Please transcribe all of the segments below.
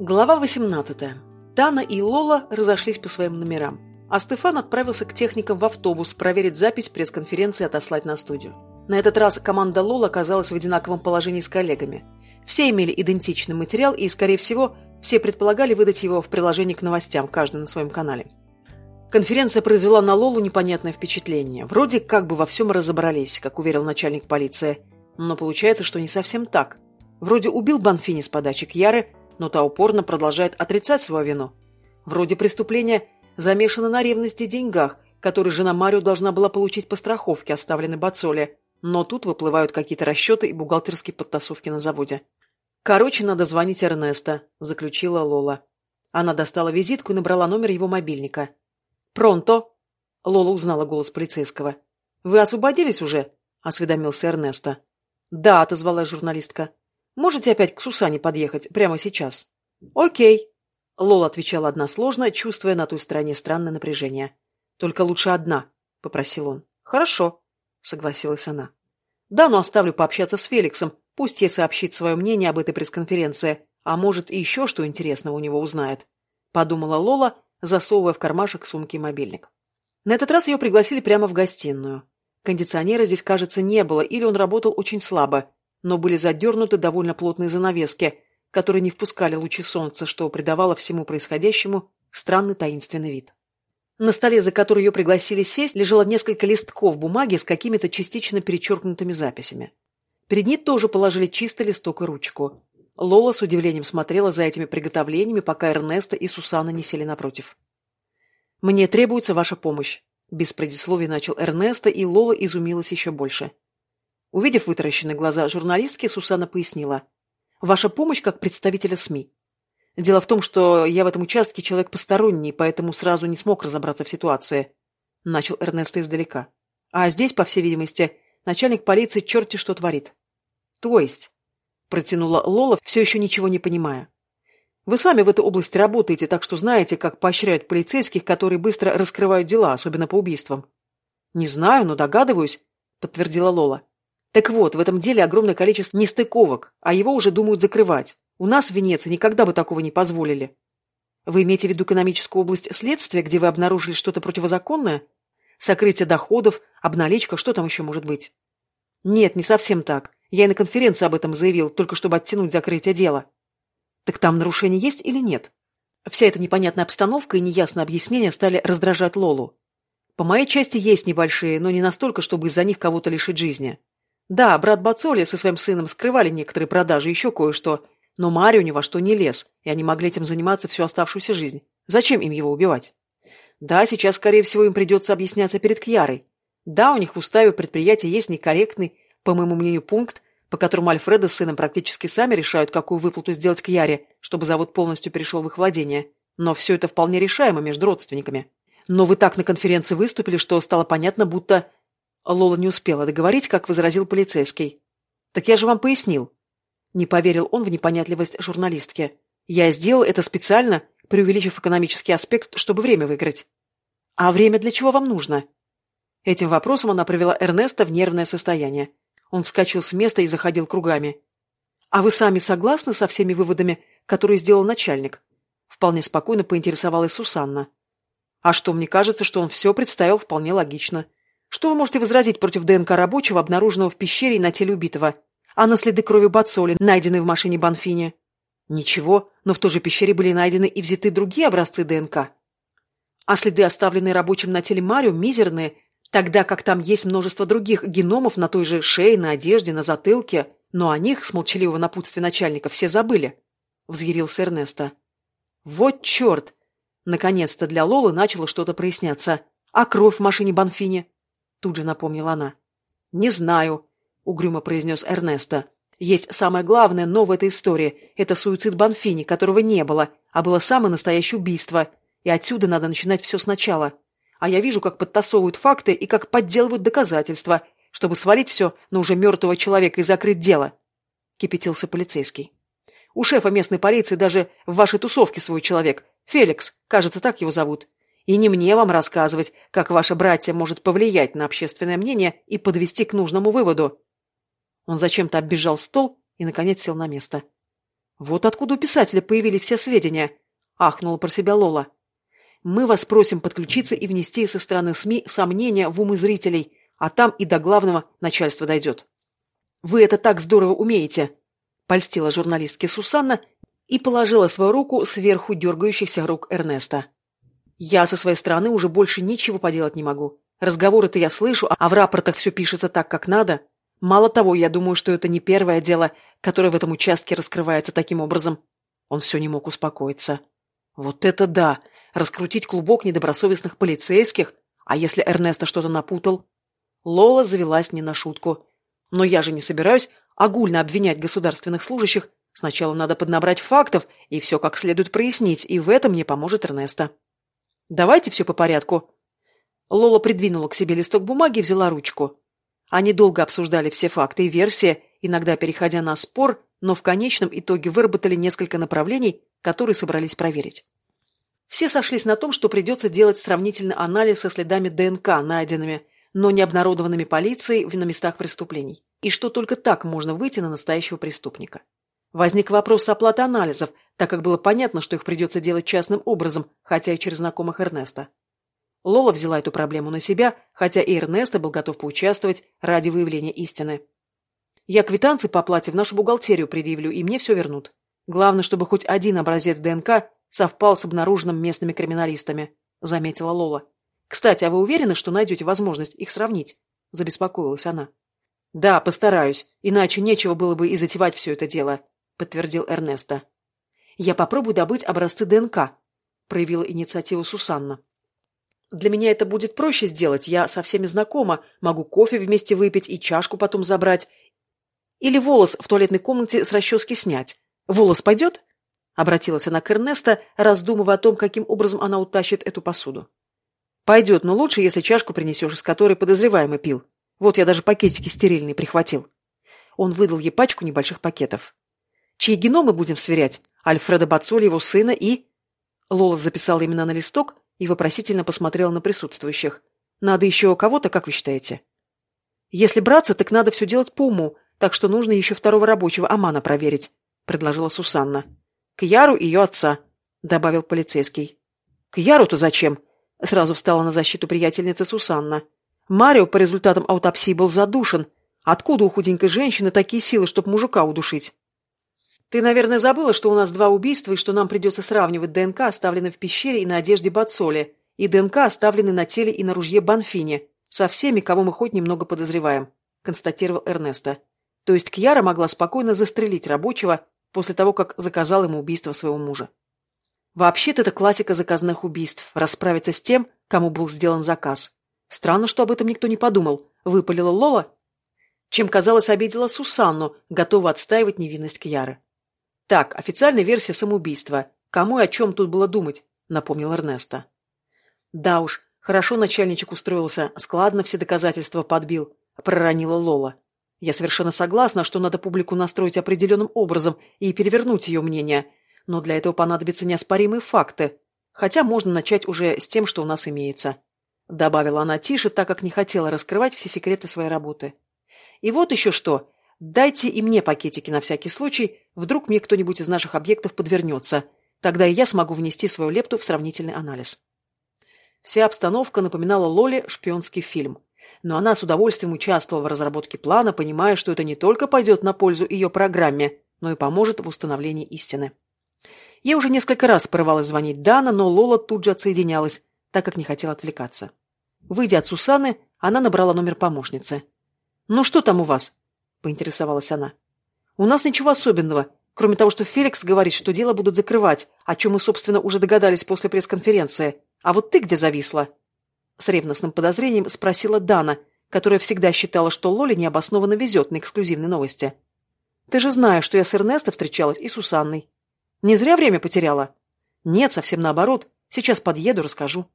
Глава 18. Тана и Лола разошлись по своим номерам, а Стефан отправился к техникам в автобус проверить запись пресс-конференции и отослать на студию. На этот раз команда Лола оказалась в одинаковом положении с коллегами. Все имели идентичный материал и, скорее всего, все предполагали выдать его в приложении к новостям, каждый на своем канале. Конференция произвела на Лолу непонятное впечатление. Вроде как бы во всем разобрались, как уверил начальник полиции. Но получается, что не совсем так. Вроде убил Банфини с подачи Кьяры, но та упорно продолжает отрицать свою вину. Вроде преступления замешано на ревности и деньгах, которые жена Марио должна была получить по страховке, оставленной Бацоле, но тут выплывают какие-то расчеты и бухгалтерские подтасовки на заводе. «Короче, надо звонить Эрнеста», – заключила Лола. Она достала визитку и набрала номер его мобильника. «Пронто!» – Лола узнала голос полицейского. «Вы освободились уже?» – осведомился Эрнеста. «Да», – отозвалась журналистка. Можете опять к Сусане подъехать прямо сейчас? Окей. Лола отвечала односложно, чувствуя на той стороне странное напряжение. Только лучше одна, попросил он. Хорошо, согласилась она. Да, но оставлю пообщаться с Феликсом, пусть ей сообщит свое мнение об этой пресс-конференции, а может и еще что интересного у него узнает. Подумала Лола, засовывая в кармашек сумки мобильник. На этот раз ее пригласили прямо в гостиную. Кондиционера здесь, кажется, не было, или он работал очень слабо, но были задернуты довольно плотные занавески, которые не впускали лучи солнца, что придавало всему происходящему странный таинственный вид. На столе, за который ее пригласили сесть, лежало несколько листков бумаги с какими-то частично перечеркнутыми записями. Перед ней тоже положили чистый листок и ручку. Лола с удивлением смотрела за этими приготовлениями, пока Эрнеста и Сусана не сели напротив. «Мне требуется ваша помощь», — без предисловий начал Эрнеста, и Лола изумилась еще больше. Увидев вытаращенные глаза журналистки, Сусана пояснила. «Ваша помощь как представителя СМИ. Дело в том, что я в этом участке человек посторонний, поэтому сразу не смог разобраться в ситуации», — начал Эрнеста издалека. «А здесь, по всей видимости, начальник полиции черти что творит». «То есть?» — протянула Лола, все еще ничего не понимая. «Вы сами в этой области работаете, так что знаете, как поощряют полицейских, которые быстро раскрывают дела, особенно по убийствам». «Не знаю, но догадываюсь», — подтвердила Лола. Так вот, в этом деле огромное количество нестыковок, а его уже думают закрывать. У нас в Венеции никогда бы такого не позволили. Вы имеете в виду экономическую область следствия, где вы обнаружили что-то противозаконное? Сокрытие доходов, обналичка, что там еще может быть? Нет, не совсем так. Я и на конференции об этом заявил, только чтобы оттянуть закрытие дела. Так там нарушение есть или нет? Вся эта непонятная обстановка и неясное объяснение стали раздражать Лолу. По моей части есть небольшие, но не настолько, чтобы из-за них кого-то лишить жизни. Да, брат Бацоли со своим сыном скрывали некоторые продажи, еще кое-что, но Марио ни во что не лез, и они могли этим заниматься всю оставшуюся жизнь. Зачем им его убивать? Да, сейчас, скорее всего, им придется объясняться перед Кьярой. Да, у них в уставе предприятия есть некорректный, по моему мнению, пункт, по которому Альфреда с сыном практически сами решают, какую выплату сделать Кьяре, чтобы завод полностью перешел в их владение. Но все это вполне решаемо между родственниками. Но вы так на конференции выступили, что стало понятно, будто Лола не успела договорить, как возразил полицейский. «Так я же вам пояснил». Не поверил он в непонятливость журналистки. «Я сделал это специально, преувеличив экономический аспект, чтобы время выиграть». «А время для чего вам нужно?» Этим вопросом она привела Эрнеста в нервное состояние. Он вскочил с места и заходил кругами. «А вы сами согласны со всеми выводами, которые сделал начальник?» Вполне спокойно поинтересовалась Сусанна. «А что, мне кажется, что он все представил вполне логично. Что вы можете возразить против ДНК рабочего, обнаруженного в пещере и на теле убитого? А на следы крови Бацоли, найденные в машине Банфини? Ничего, но в той же пещере были найдены и взяты другие образцы ДНК. А следы, оставленные рабочим на теле Марио, мизерные, тогда как там есть множество других геномов на той же шее, на одежде, на затылке, но о них, с молчаливого напутствия начальника, все забыли. Взъярился Эрнеста. Вот черт! Наконец-то для Лолы начало что-то проясняться. А кровь в машине Банфини? Тут же напомнила она. «Не знаю», — угрюмо произнес Эрнесто. «Есть самое главное, но в этой истории. Это суицид Банфини, которого не было, а было самое настоящее убийство. И отсюда надо начинать все сначала. А я вижу, как подтасовывают факты и как подделывают доказательства, чтобы свалить все на уже мертвого человека и закрыть дело», — кипятился полицейский. «У шефа местной полиции даже в вашей тусовке свой человек. Феликс, кажется, так его зовут. И не мне вам рассказывать, как ваше братья может повлиять на общественное мнение и подвести к нужному выводу. Он зачем-то оббежал стол и, наконец, сел на место. Вот откуда у писателя появились все сведения, ахнула про себя Лола. Мы вас просим подключиться и внести со стороны СМИ сомнения в умы зрителей, а там и до главного начальства дойдет. Вы это так здорово умеете, польстила журналистке Сусанна и положила свою руку сверху дергающихся рук Эрнеста. Я со своей стороны уже больше ничего поделать не могу. Разговоры-то я слышу, а в рапортах все пишется так, как надо. Мало того, я думаю, что это не первое дело, которое в этом участке раскрывается таким образом. Он все не мог успокоиться. Вот это да! Раскрутить клубок недобросовестных полицейских? А если Эрнеста что-то напутал? Лола завелась не на шутку. Но я же не собираюсь огульно обвинять государственных служащих. Сначала надо поднабрать фактов и все как следует прояснить, и в этом мне поможет Эрнеста. Давайте все по порядку. Лола придвинула к себе листок бумаги и взяла ручку. Они долго обсуждали все факты и версии, иногда переходя на спор, но в конечном итоге выработали несколько направлений, которые собрались проверить. Все сошлись на том, что придется делать сравнительный анализ со следами ДНК, найденными, но не обнародованными полицией на местах преступлений, и что только так можно выйти на настоящего преступника. Возник вопрос оплаты анализов, так как было понятно, что их придется делать частным образом, хотя и через знакомых Эрнеста. Лола взяла эту проблему на себя, хотя и Эрнесто был готов поучаствовать ради выявления истины. «Я квитанции по оплате в нашу бухгалтерию предъявлю, и мне все вернут. Главное, чтобы хоть один образец ДНК совпал с обнаруженным местными криминалистами», — заметила Лола. «Кстати, а вы уверены, что найдете возможность их сравнить?» — забеспокоилась она. «Да, постараюсь, иначе нечего было бы и затевать все это дело», — подтвердил Эрнесто. «Я попробую добыть образцы ДНК», — проявила инициативу Сусанна. Для меня это будет проще сделать, я со всеми знакома, могу кофе вместе выпить и чашку потом забрать. Или волос в туалетной комнате с расчески снять. Волос пойдет? Обратилась она к Эрнеста, раздумывая о том, каким образом она утащит эту посуду. Пойдет, но лучше, если чашку принесешь, из которой подозреваемый пил. Вот я даже пакетики стерильные прихватил. Он выдал ей пачку небольших пакетов. Чьи геномы будем сверять? Альфреда Бацоли, его сына и... Лола записала имена на листок, и вопросительно посмотрела на присутствующих. «Надо еще кого-то, как вы считаете?» «Если браться, так надо все делать по уму, так что нужно еще второго рабочего Амана проверить», — предложила Сусанна. «К Яру и ее отца», — добавил полицейский. «К Яру-то зачем?» — сразу встала на защиту приятельницы Сусанна. «Марио по результатам аутопсии был задушен. Откуда у худенькой женщины такие силы, чтобы мужика удушить?» Ты, наверное, забыла, что у нас два убийства и что нам придется сравнивать ДНК, оставленный в пещере и на одежде Бацоли, и ДНК, оставленный на теле и на ружье Банфини, со всеми, кого мы хоть немного подозреваем», — констатировал Эрнесто. То есть Кьяра могла спокойно застрелить рабочего после того, как заказал ему убийство своего мужа. Вообще-то это классика заказных убийств – расправиться с тем, кому был сделан заказ. Странно, что об этом никто не подумал. Выпалила Лола, чем, казалось, обидела Сусанну, готова отстаивать невинность Кьяры. Так, официальная версия самоубийства. Кому и о чем тут было думать? Напомнил Эрнеста. Да уж, хорошо начальничек устроился, складно все доказательства подбил, проронила Лола. Я совершенно согласна, что надо публику настроить определенным образом и перевернуть ее мнение, но для этого понадобятся неоспоримые факты, хотя можно начать уже с тем, что у нас имеется. Добавила она тише, так как не хотела раскрывать все секреты своей работы. И вот еще что. Дайте и мне пакетики на всякий случай, вдруг мне кто-нибудь из наших объектов подвернется. Тогда и я смогу внести свою лепту в сравнительный анализ. Вся обстановка напоминала Лоле шпионский фильм. Но она с удовольствием участвовала в разработке плана, понимая, что это не только пойдет на пользу ее программе, но и поможет в установлении истины. Ей уже несколько раз порывалось звонить Дана, но Лола тут же отсоединялась, так как не хотела отвлекаться. Выйдя от Сусаны, она набрала номер помощницы. «Ну что там у вас?» Поинтересовалась она. «У нас ничего особенного, кроме того, что Феликс говорит, что дело будут закрывать, о чем мы, собственно, уже догадались после пресс-конференции. А вот ты где зависла?» С ревностным подозрением спросила Дана, которая всегда считала, что Лоле необоснованно везет на эксклюзивные новости. «Ты же знаешь, что я с Эрнесто встречалась и с Усанной. Не зря время потеряла?» «Нет, совсем наоборот. Сейчас подъеду, расскажу».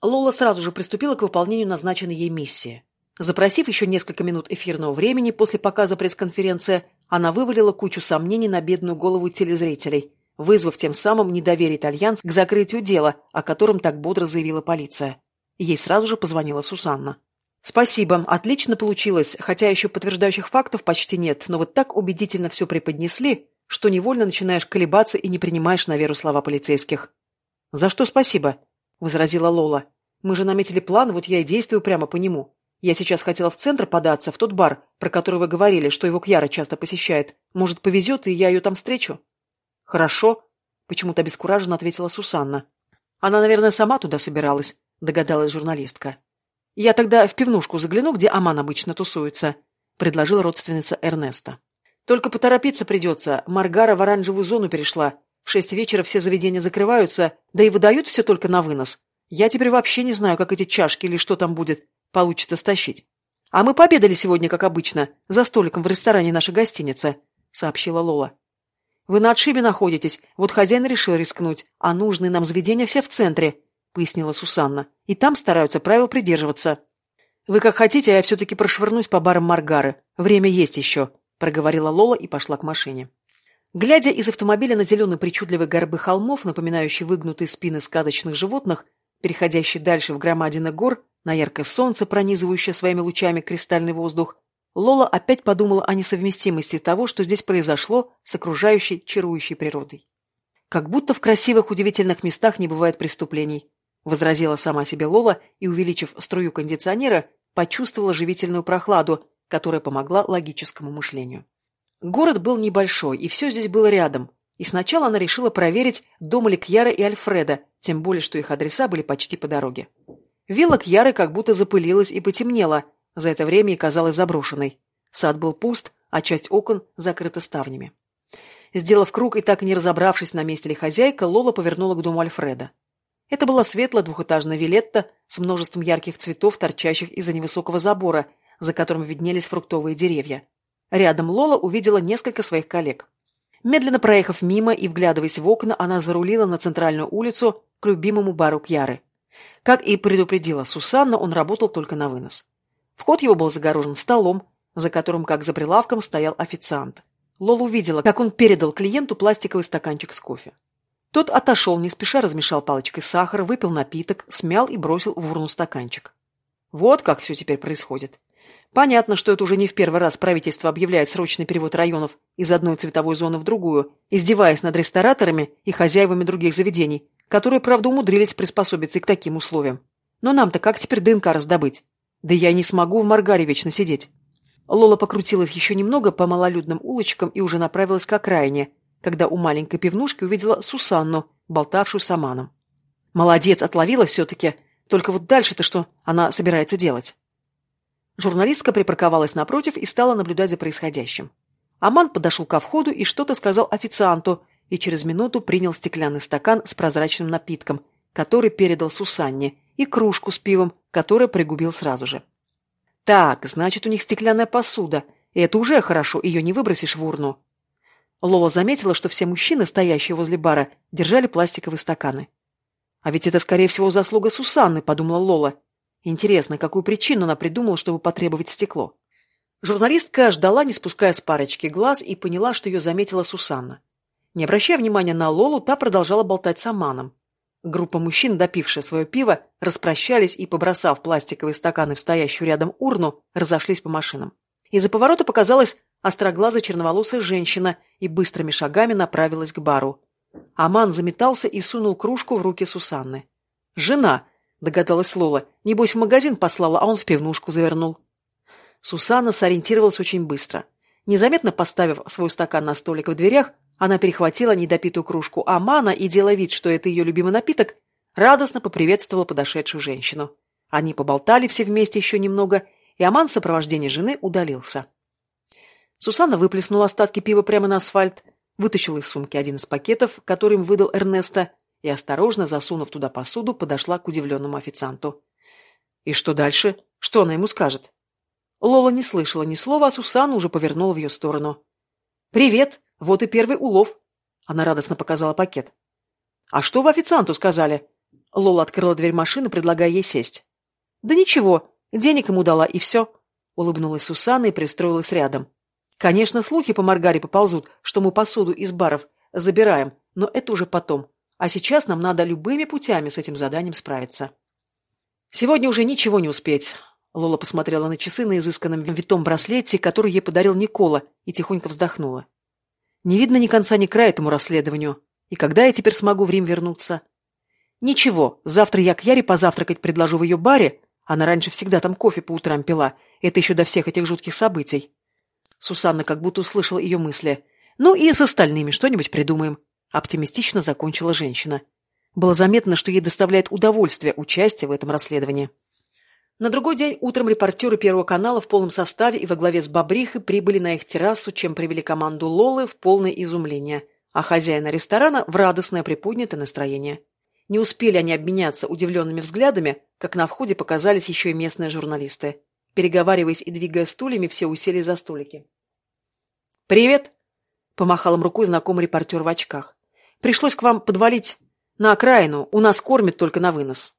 Лола сразу же приступила к выполнению назначенной ей миссии. Запросив еще несколько минут эфирного времени после показа пресс-конференции, она вывалила кучу сомнений на бедную голову телезрителей, вызвав тем самым недоверие итальянц к закрытию дела, о котором так бодро заявила полиция. Ей сразу же позвонила Сусанна. «Спасибо, отлично получилось, хотя еще подтверждающих фактов почти нет, но вот так убедительно все преподнесли. что невольно начинаешь колебаться и не принимаешь на веру слова полицейских. «За что спасибо?» — возразила Лола. «Мы же наметили план, вот я и действую прямо по нему. Я сейчас хотела в центр податься, в тот бар, про который вы говорили, что его Кьяра часто посещает. Может, повезет, и я ее там встречу?» «Хорошо», — почему-то обескураженно ответила Сусанна. «Она, наверное, сама туда собиралась», — догадалась журналистка. «Я тогда в пивнушку загляну, где Аман обычно тусуется», — предложила родственница Эрнеста. «Только поторопиться придется. Маргара в оранжевую зону перешла. В шесть вечера все заведения закрываются, да и выдают все только на вынос. Я теперь вообще не знаю, как эти чашки или что там будет, получится стащить. А мы пообедали сегодня, как обычно, за столиком в ресторане нашей гостиницы», — сообщила Лола. «Вы на отшибе находитесь, вот хозяин решил рискнуть, а нужные нам заведения все в центре», — пояснила Сусанна. «И там стараются правил придерживаться». «Вы как хотите, а я все-таки прошвырнусь по барам Маргары. Время есть еще», — проговорила Лола и пошла к машине. Глядя из автомобиля на зеленые причудливые горбы холмов, напоминающие выгнутые спины сказочных животных, переходящие дальше в громадины гор, на яркое солнце, пронизывающее своими лучами кристальный воздух, Лола опять подумала о несовместимости того, что здесь произошло с окружающей, чарующей природой. «Как будто в красивых, удивительных местах не бывает преступлений», возразила сама себе Лола и, увеличив струю кондиционера, почувствовала живительную прохладу, которая помогла логическому мышлению. Город был небольшой, и все здесь было рядом. И сначала она решила проверить, дома ли Кьяра и Альфреда, тем более, что их адреса были почти по дороге. Вилла Кьяры как будто запылилась и потемнела, за это время и казалась заброшенной. Сад был пуст, а часть окон закрыта ставнями. Сделав круг и так не разобравшись, на месте ли хозяйка, Лола повернула к дому Альфреда. Это была светлая двухэтажная виллетта с множеством ярких цветов, торчащих из-за невысокого забора, за которым виднелись фруктовые деревья. Рядом Лола увидела несколько своих коллег. Медленно проехав мимо и вглядываясь в окна, она зарулила на центральную улицу к любимому бару Кьяры. Как и предупредила Сусанна, он работал только на вынос. Вход его был загорожен столом, за которым, как за прилавком, стоял официант. Лола увидела, как он передал клиенту пластиковый стаканчик с кофе. Тот отошел, не спеша размешал палочкой сахар, выпил напиток, смял и бросил в урну стаканчик. Вот как все теперь происходит. Понятно, что это уже не в первый раз правительство объявляет срочный перевод районов из одной цветовой зоны в другую, издеваясь над рестораторами и хозяевами других заведений, которые, правда, умудрились приспособиться и к таким условиям. Но нам-то как теперь ДНК раздобыть? Да я не смогу в Маргаре вечно сидеть. Лола покрутилась еще немного по малолюдным улочкам и уже направилась к окраине, когда у маленькой пивнушки увидела Сусанну, болтавшую с Аманом. Молодец, отловила все-таки. Только вот дальше-то что она собирается делать? Журналистка припарковалась напротив и стала наблюдать за происходящим. Аман подошел ко входу и что-то сказал официанту, и через минуту принял стеклянный стакан с прозрачным напитком, который передал Сусанне, и кружку с пивом, которое пригубил сразу же. Так, значит, у них стеклянная посуда, и это уже хорошо, ее не выбросишь в урну. Лола заметила, что все мужчины, стоящие возле бара, держали пластиковые стаканы. А ведь это, скорее всего, заслуга Сусанны, подумала Лола. Интересно, какую причину она придумала, чтобы потребовать стекло? Журналистка ждала, не спуская с парочки глаз, и поняла, что ее заметила Сусанна. Не обращая внимания на Лолу, та продолжала болтать с Аманом. Группа мужчин, допившая свое пиво, распрощались и, побросав пластиковые стаканы в стоящую рядом урну, разошлись по машинам. Из-за поворота показалась остроглазая черноволосая женщина и быстрыми шагами направилась к бару. Аман заметался и сунул кружку в руки Сусанны. «Жена!» — догадалась Лола. «Небось, в магазин послала, а он в пивнушку завернул». Сусанна сориентировалась очень быстро. Незаметно поставив свой стакан на столик в дверях, она перехватила недопитую кружку Амана и, делая вид, что это ее любимый напиток, радостно поприветствовала подошедшую женщину. Они поболтали все вместе еще немного, и Аман в сопровождении жены удалился. Сусанна выплеснула остатки пива прямо на асфальт, вытащила из сумки один из пакетов, который им выдал Эрнеста, и, осторожно засунув туда посуду, подошла к удивленному официанту. «И что дальше? Что она ему скажет?» Лола не слышала ни слова, а Сусанна уже повернула в ее сторону. «Привет!» Вот и первый улов. Она радостно показала пакет. А что вы официанту сказали? Лола открыла дверь машины, предлагая ей сесть. Да ничего, денег ему дала, и все. Улыбнулась Сусанна и пристроилась рядом. Конечно, слухи по Маргаре поползут, что мы посуду из баров забираем, но это уже потом. А сейчас нам надо любыми путями с этим заданием справиться. Сегодня уже ничего не успеть. Лола посмотрела на часы на изысканном витом браслете, который ей подарил Никола, и тихонько вздохнула. Не видно ни конца, ни края этому расследованию. И когда я теперь смогу в Рим вернуться? Ничего, завтра я к Яре позавтракать предложу в ее баре. Она раньше всегда там кофе по утрам пила. Это еще до всех этих жутких событий. Сусанна как будто услышала ее мысли. Ну и с остальными что-нибудь придумаем. Оптимистично закончила женщина. Было заметно, что ей доставляет удовольствие участие в этом расследовании. На другой день утром репортеры Первого канала в полном составе и во главе с Бобрихой прибыли на их террасу, чем привели команду Лолы в полное изумление, а хозяина ресторана в радостное приподнятое настроение. Не успели они обменяться удивленными взглядами, как на входе показались еще и местные журналисты. Переговариваясь и двигая стульями, все усели за столики. «Привет!» — помахал им рукой знакомый репортер в очках. «Пришлось к вам подвалить на окраину, у нас кормят только на вынос».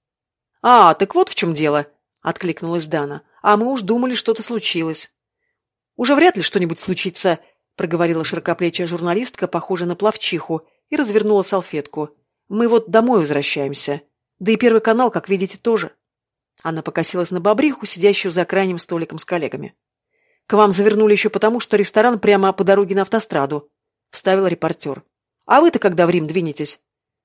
«А, так вот в чем дело!» откликнулась Дана. А мы уж думали, что-то случилось. Уже вряд ли что-нибудь случится, проговорила широкоплечья журналистка, похожая на плавчиху, и развернула салфетку. Мы вот домой возвращаемся. Да и Первый канал, как видите, тоже. Она покосилась на бобриху, сидящую за крайним столиком с коллегами. К вам завернули еще потому, что ресторан прямо по дороге на автостраду, вставил репортер. А вы-то когда в Рим двинетесь?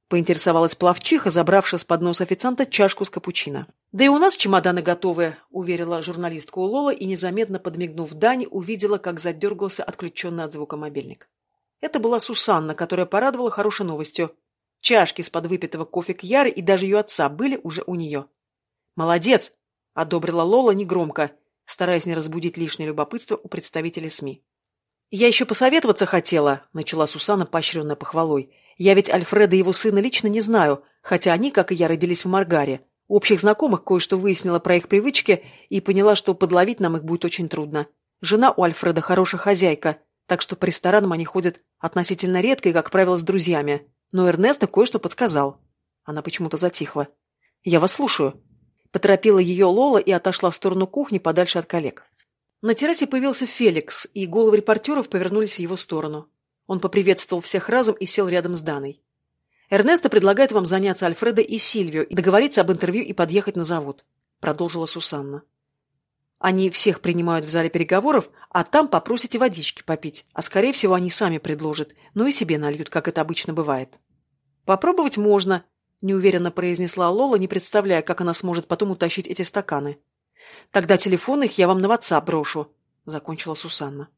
Поинтересовалась плавчиха, забравшая с подноса официанта чашку с капучино. «Да и у нас чемоданы готовы», — уверила журналистка у Лола и, незаметно подмигнув Дани, увидела, как задергался отключенный от звука мобильник. Это была Сусанна, которая порадовала хорошей новостью. Чашки из-под выпитого кофе к Яре и даже ее отца были уже у нее. «Молодец!» — одобрила Лола негромко, стараясь не разбудить лишнее любопытство у представителей СМИ. «Я еще посоветоваться хотела», — начала Сусанна поощренной похвалой. Я ведь Альфреда и его сына лично не знаю, хотя они, как и я, родились в Маргаре. У общих знакомых кое-что выяснила про их привычки и поняла, что подловить нам их будет очень трудно. Жена у Альфреда хорошая хозяйка, так что по ресторанам они ходят относительно редко и, как правило, с друзьями. Но Эрнесто кое-что подсказал. Она почему-то затихла. «Я вас слушаю». Поторопила ее Лола и отошла в сторону кухни подальше от коллег. На террасе появился Феликс, и головы репортеров повернулись в его сторону. Он поприветствовал всех разом и сел рядом с Даной. «Эрнесто предлагает вам заняться Альфредо и Сильвио и договориться об интервью и подъехать на завод», — продолжила Сусанна. «Они всех принимают в зале переговоров, а там попросите водички попить, а, скорее всего, они сами предложат, ну и себе нальют, как это обычно бывает». «Попробовать можно», — неуверенно произнесла Лола, не представляя, как она сможет потом утащить эти стаканы. «Тогда телефон их я вам на WhatsApp брошу», — закончила Сусанна.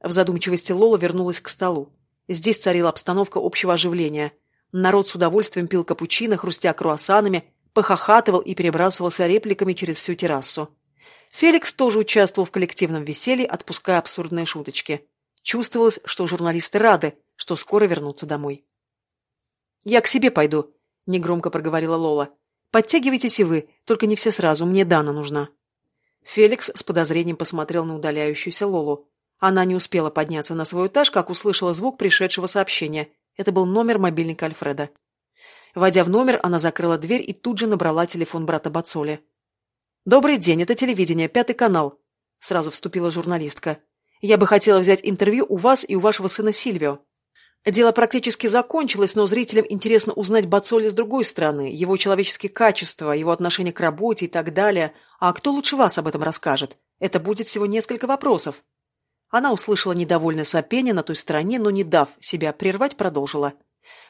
В задумчивости Лола вернулась к столу. Здесь царила обстановка общего оживления. Народ с удовольствием пил капучино, хрустя круассанами, похохатывал и перебрасывался репликами через всю террасу. Феликс тоже участвовал в коллективном веселье, отпуская абсурдные шуточки. Чувствовалось, что журналисты рады, что скоро вернутся домой. «Я к себе пойду», — негромко проговорила Лола. «Подтягивайтесь и вы, только не все сразу, мне Дана нужна». Феликс с подозрением посмотрел на удаляющуюся Лолу. Она не успела подняться на свой этаж, как услышала звук пришедшего сообщения. Это был номер мобильника Альфреда. Войдя в номер, она закрыла дверь и тут же набрала телефон брата Бацоли. «Добрый день, это телевидение, пятый канал», — сразу вступила журналистка. «Я бы хотела взять интервью у вас и у вашего сына Сильвио». Дело практически закончилось, но зрителям интересно узнать Бацоли с другой стороны, его человеческие качества, его отношение к работе и так далее. А кто лучше вас об этом расскажет? Это будет всего несколько вопросов. Она услышала недовольное сопение на той стороне, но, не дав себя прервать, продолжила.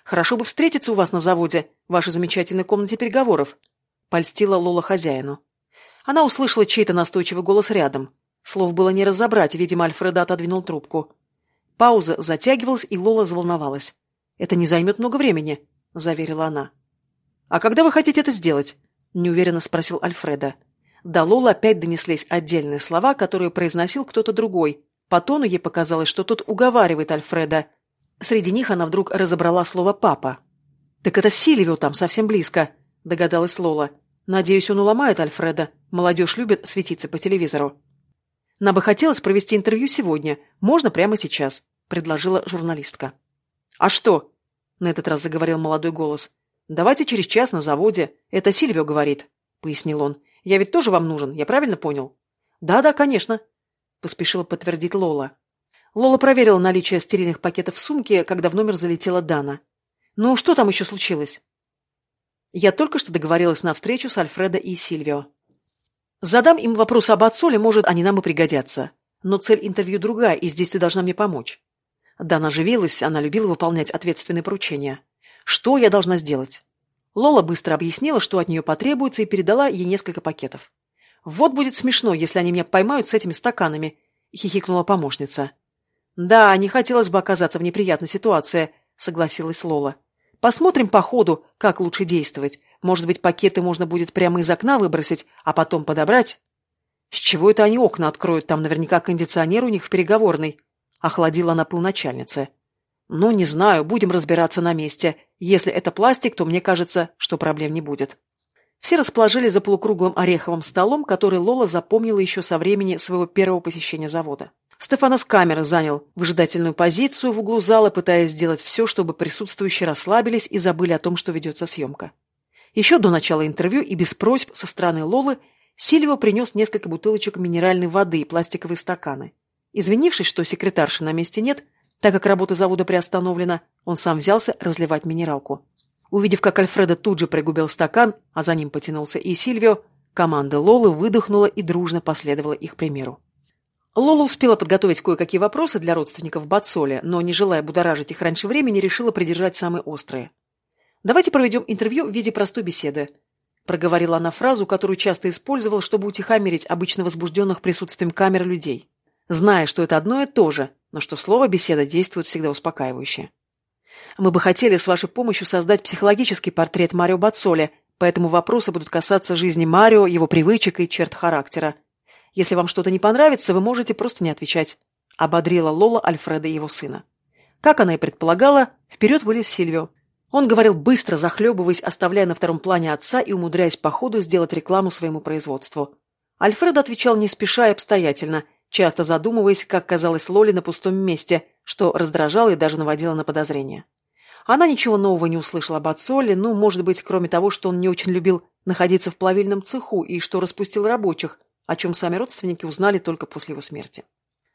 «Хорошо бы встретиться у вас на заводе, в вашей замечательной комнате переговоров», — польстила Лола хозяину. Она услышала чей-то настойчивый голос рядом. Слов было не разобрать, видимо, Альфреда отодвинул трубку. Пауза затягивалась, и Лола заволновалась. «Это не займет много времени», — заверила она. «А когда вы хотите это сделать?» — неуверенно спросил Альфреда. До Лолы опять донеслись отдельные слова, которые произносил кто-то другой, по тону ей показалось, что тот уговаривает Альфреда. Среди них она вдруг разобрала слово «папа». «Так это Сильвио там, совсем близко», — догадалась Лола. «Надеюсь, он уломает Альфреда. Молодежь любит светиться по телевизору». «Нам бы хотелось провести интервью сегодня. Можно прямо сейчас», — предложила журналистка. «А что?» — на этот раз заговорил молодой голос. «Давайте через час на заводе. Это Сильвио говорит», — пояснил он. «Я ведь тоже вам нужен, я правильно понял?» «Да-да, конечно», — поспешила подтвердить Лола. Лола проверила наличие стерильных пакетов в сумке, когда в номер залетела Дана. «Ну, что там еще случилось?» Я только что договорилась на встречу с Альфредо и Сильвио. Задам им вопрос об отцоле, может, они нам и пригодятся. Но цель интервью другая, и здесь ты должна мне помочь. Дана оживилась, она любила выполнять ответственные поручения. «Что я должна сделать?» Лола быстро объяснила, что от нее потребуется, и передала ей несколько пакетов. «Вот будет смешно, если они меня поймают с этими стаканами», — хихикнула помощница. «Да, не хотелось бы оказаться в неприятной ситуации», — согласилась Лола. «Посмотрим по ходу, как лучше действовать. Может быть, пакеты можно будет прямо из окна выбросить, а потом подобрать?» «С чего это они окна откроют? Там наверняка кондиционер у них в переговорной», — охладила она пыл. «Ну, не знаю, будем разбираться на месте. Если это пластик, то мне кажется, что проблем не будет». Все расположились за полукруглым ореховым столом, который Лола запомнила еще со времени своего первого посещения завода. Стефанос камеры занял выжидательную позицию в углу зала, пытаясь сделать все, чтобы присутствующие расслабились и забыли о том, что ведется съемка. Еще до начала интервью и без просьб со стороны Лолы Сильвио принес несколько бутылочек минеральной воды и пластиковые стаканы. Извинившись, что секретарши на месте нет, так как работа завода приостановлена, он сам взялся разливать минералку. Увидев, как Альфреда тут же пригубил стакан, а за ним потянулся и Сильвио, команда Лолы выдохнула и дружно последовала их примеру. Лола успела подготовить кое-какие вопросы для родственников Бацоли, но, не желая будоражить их раньше времени, решила придержать самые острые. «Давайте проведем интервью в виде простой беседы», — проговорила она фразу, которую часто использовала, чтобы утихомирить обычно возбужденных присутствием камер людей. Зная, что это одно и то же, но что слово «беседа» действует всегда успокаивающе. «Мы бы хотели с вашей помощью создать психологический портрет Марио Бацоли, поэтому вопросы будут касаться жизни Марио, его привычек и черт характера», если вам что-то не понравится, вы можете просто не отвечать», — ободрила Лола Альфреда и его сына. Как она и предполагала, вперед вылез Сильвио. Он говорил быстро, захлебываясь, оставляя на втором плане отца и умудряясь по ходу сделать рекламу своему производству. Альфред отвечал не спеша и обстоятельно, часто задумываясь, как казалось Лоле на пустом месте, что раздражало и даже наводило на подозрения. Она ничего нового не услышала об отцоле, ну, может быть, кроме того, что он не очень любил находиться в плавильном цеху и что распустил рабочих, о чем сами родственники узнали только после его смерти.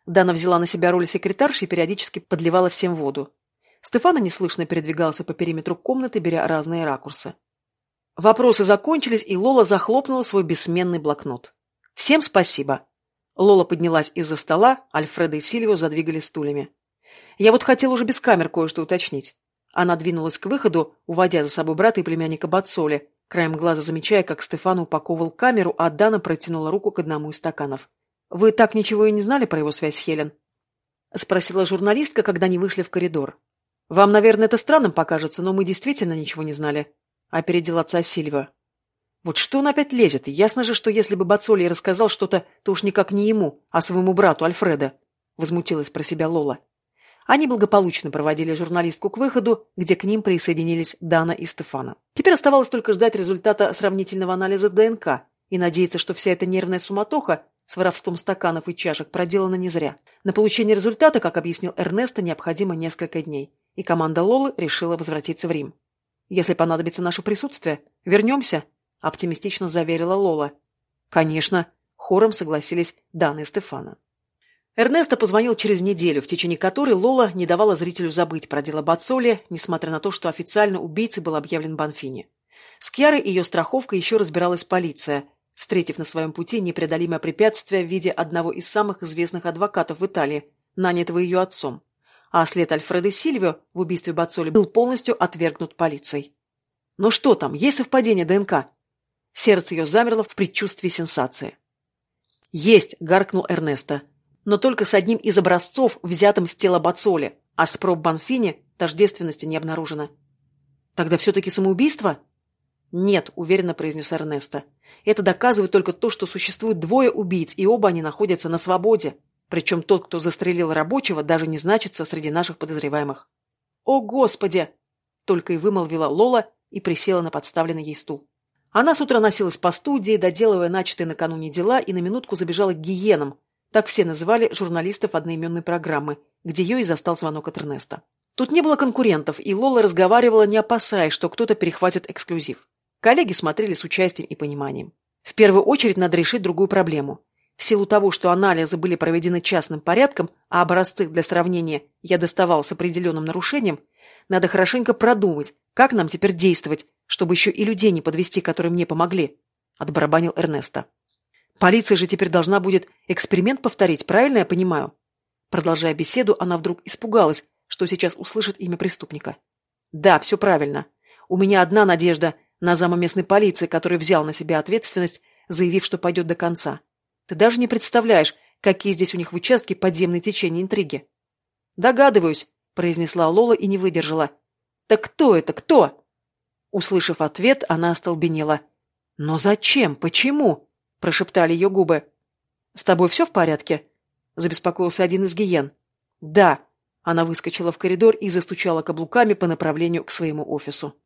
Дана взяла на себя роль секретарши и периодически подливала всем воду. Стефана неслышно передвигался по периметру комнаты, беря разные ракурсы. Вопросы закончились, и Лола захлопнула свой бессменный блокнот. «Всем спасибо!» Лола поднялась из-за стола, Альфреда и Сильвио задвигали стульями. «Я вот хотела уже без камер кое-что уточнить». Она двинулась к выходу, уводя за собой брата и племянника Бацоли, краем глаза замечая, как Стефан упаковывал камеру, а Дана протянула руку к одному из стаканов. «Вы так ничего и не знали про его связь с Хелен?» — спросила журналистка, когда они вышли в коридор. «Вам, наверное, это странным покажется, но мы действительно ничего не знали», — опередил отца Сильва. «Вот что он опять лезет? Ясно же, что если бы Бацоли рассказал что-то, то уж никак не ему, а своему брату Альфреда», — возмутилась про себя Лола. Они благополучно проводили журналистку к выходу, где к ним присоединились Дана и Стефана. Теперь оставалось только ждать результата сравнительного анализа ДНК и надеяться, что вся эта нервная суматоха с воровством стаканов и чашек проделана не зря. На получение результата, как объяснил Эрнесто, необходимо несколько дней, и команда Лолы решила возвратиться в Рим. «Если понадобится наше присутствие, вернемся», — оптимистично заверила Лола. «Конечно», — хором согласились Дана и Стефана. Эрнесто позвонил через неделю, в течение которой Лола не давала зрителю забыть про дело Бацоли, несмотря на то, что официально убийцей был объявлен Банфини. С Кьярой и ее страховкой еще разбиралась полиция, встретив на своем пути непреодолимое препятствие в виде одного из самых известных адвокатов в Италии, нанятого ее отцом. А след Альфреда Сильвио в убийстве Бацоли был полностью отвергнут полицией. «Ну что там, есть совпадение ДНК?» Сердце ее замерло в предчувствии сенсации. «Есть!» — гаркнул Эрнесто но только с одним из образцов, взятым с тела Бацоли, а с проб Банфини тождественности не обнаружено. Тогда все-таки самоубийство? Нет, уверенно произнес Эрнесто. Это доказывает только то, что существует двое убийц, и оба они находятся на свободе. Причем тот, кто застрелил рабочего, даже не значится среди наших подозреваемых. «О, Господи!» — только и вымолвила Лола и присела на подставленный ей стул. Она с утра носилась по студии, доделывая начатые накануне дела, и на минутку забежала к гиенам, так все называли журналистов одноименной программы, где ее и застал звонок от Эрнеста. Тут не было конкурентов, и Лола разговаривала, не опасаясь, что кто-то перехватит эксклюзив. Коллеги смотрели с участием и пониманием. В первую очередь надо решить другую проблему. В силу того, что анализы были проведены частным порядком, а образцы для сравнения я доставал с определенным нарушением, надо хорошенько продумать, как нам теперь действовать, чтобы еще и людей не подвести, которые мне помогли, — отбарабанил Эрнеста. Полиция же теперь должна будет эксперимент повторить, правильно я понимаю? Продолжая беседу, она вдруг испугалась, что сейчас услышит имя преступника. Да, все правильно. У меня одна надежда на зама местной полиции, который взял на себя ответственность, заявив, что пойдет до конца. Ты даже не представляешь, какие здесь у них в участке подземные течения интриги. Догадываюсь, произнесла Лола и не выдержала. Так кто это, кто? Услышав ответ, она остолбенела. Но зачем? Почему? Прошептали ее губы. С тобой все в порядке? забеспокоился один из гиен. Да. Она выскочила в коридор и застучала каблуками по направлению к своему офису.